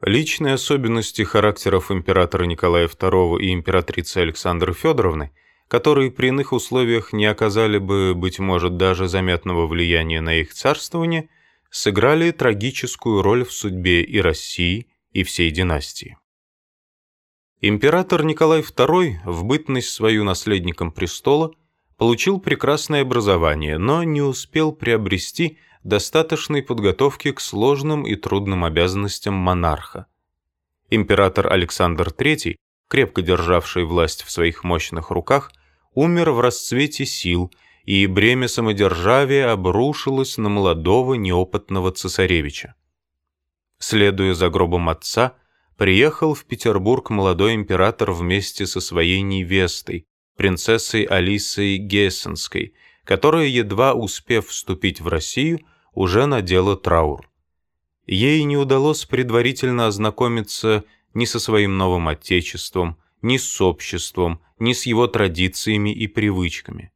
Личные особенности характеров императора Николая II и императрицы Александры Федоровны, которые при иных условиях не оказали бы, быть может, даже заметного влияния на их царствование, сыграли трагическую роль в судьбе и России, и всей династии. Император Николай II в бытность свою наследником престола получил прекрасное образование, но не успел приобрести достаточной подготовки к сложным и трудным обязанностям монарха. Император Александр III, крепко державший власть в своих мощных руках, умер в расцвете сил, и бремя самодержавия обрушилось на молодого неопытного цесаревича. Следуя за гробом отца, приехал в Петербург молодой император вместе со своей невестой, принцессой Алисой Гессенской, которая, едва успев вступить в Россию, уже надела траур. Ей не удалось предварительно ознакомиться ни со своим новым отечеством, ни с обществом, ни с его традициями и привычками.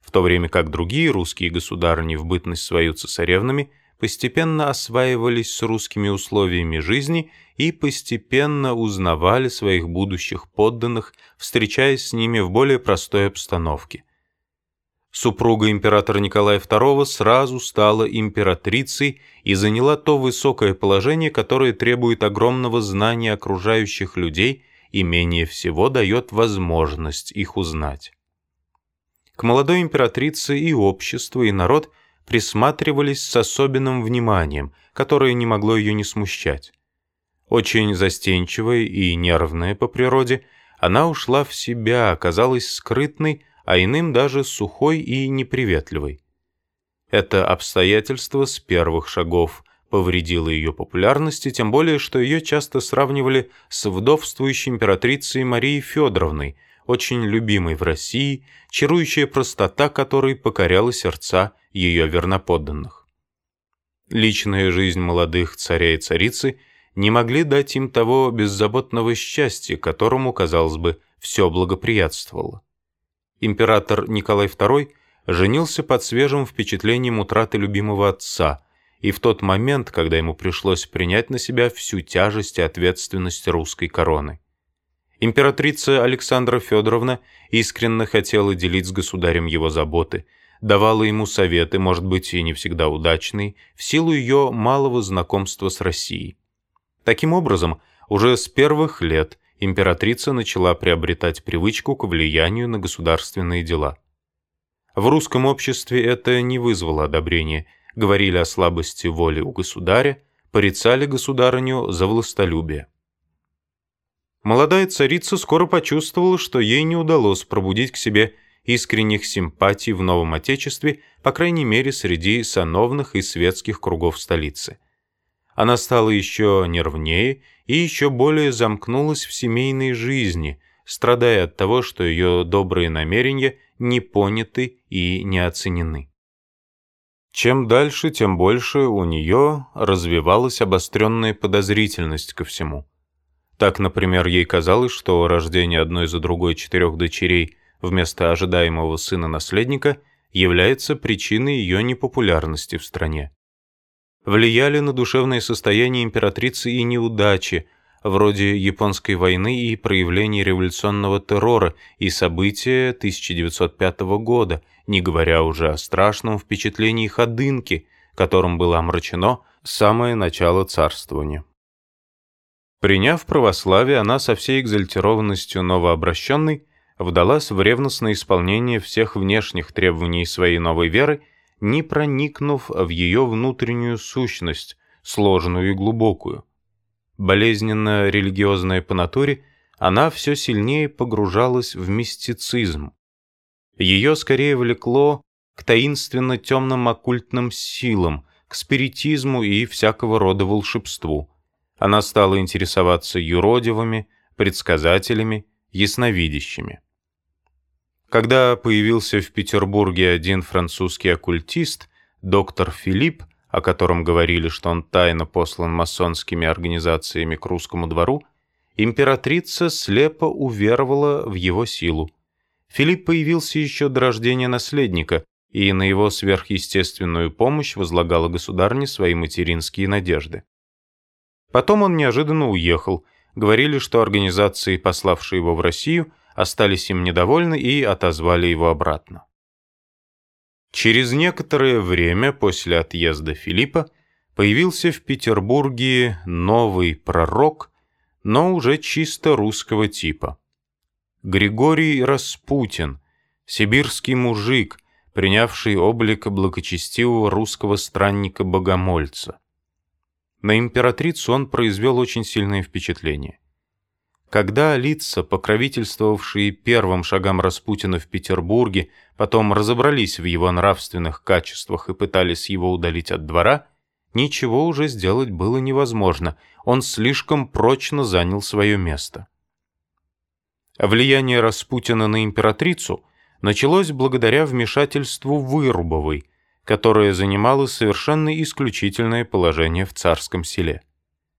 В то время как другие русские государыни в бытность свою цесаревнами постепенно осваивались с русскими условиями жизни и постепенно узнавали своих будущих подданных, встречаясь с ними в более простой обстановке – Супруга императора Николая II сразу стала императрицей и заняла то высокое положение, которое требует огромного знания окружающих людей и менее всего дает возможность их узнать. К молодой императрице и общество, и народ присматривались с особенным вниманием, которое не могло ее не смущать. Очень застенчивая и нервная по природе, она ушла в себя, оказалась скрытной, а иным даже сухой и неприветливой. Это обстоятельство с первых шагов повредило ее популярности, тем более, что ее часто сравнивали с вдовствующей императрицей Марией Федоровной, очень любимой в России, чарующая простота которой покоряла сердца ее верноподданных. Личная жизнь молодых царя и царицы не могли дать им того беззаботного счастья, которому, казалось бы, все благоприятствовало император Николай II женился под свежим впечатлением утраты любимого отца и в тот момент, когда ему пришлось принять на себя всю тяжесть и ответственность русской короны. Императрица Александра Федоровна искренне хотела делить с государем его заботы, давала ему советы, может быть, и не всегда удачные, в силу ее малого знакомства с Россией. Таким образом, уже с первых лет императрица начала приобретать привычку к влиянию на государственные дела. В русском обществе это не вызвало одобрения, говорили о слабости воли у государя, порицали государыню за властолюбие. Молодая царица скоро почувствовала, что ей не удалось пробудить к себе искренних симпатий в новом отечестве, по крайней мере, среди сановных и светских кругов столицы. Она стала еще нервнее и еще более замкнулась в семейной жизни, страдая от того, что ее добрые намерения не поняты и не оценены. Чем дальше, тем больше у нее развивалась обостренная подозрительность ко всему. Так, например, ей казалось, что рождение одной за другой четырех дочерей вместо ожидаемого сына-наследника является причиной ее непопулярности в стране влияли на душевное состояние императрицы и неудачи, вроде Японской войны и проявления революционного террора и события 1905 года, не говоря уже о страшном впечатлении Ходынки, которым было омрачено самое начало царствования. Приняв православие, она со всей экзальтированностью новообращенной вдалась в ревностное исполнение всех внешних требований своей новой веры не проникнув в ее внутреннюю сущность, сложную и глубокую. Болезненно религиозная по натуре, она все сильнее погружалась в мистицизм. Ее скорее влекло к таинственно темным оккультным силам, к спиритизму и всякого рода волшебству. Она стала интересоваться юродивыми, предсказателями, ясновидящими. Когда появился в Петербурге один французский оккультист, доктор Филипп, о котором говорили, что он тайно послан масонскими организациями к русскому двору, императрица слепо уверовала в его силу. Филипп появился еще до рождения наследника, и на его сверхъестественную помощь возлагала государне свои материнские надежды. Потом он неожиданно уехал. Говорили, что организации, пославшие его в Россию, остались им недовольны и отозвали его обратно. Через некоторое время после отъезда Филиппа появился в Петербурге новый пророк, но уже чисто русского типа. Григорий Распутин, сибирский мужик, принявший облик благочестивого русского странника-богомольца. На императрицу он произвел очень сильное впечатление. Когда лица, покровительствовавшие первым шагам Распутина в Петербурге, потом разобрались в его нравственных качествах и пытались его удалить от двора, ничего уже сделать было невозможно, он слишком прочно занял свое место. Влияние Распутина на императрицу началось благодаря вмешательству Вырубовой, которая занимала совершенно исключительное положение в царском селе.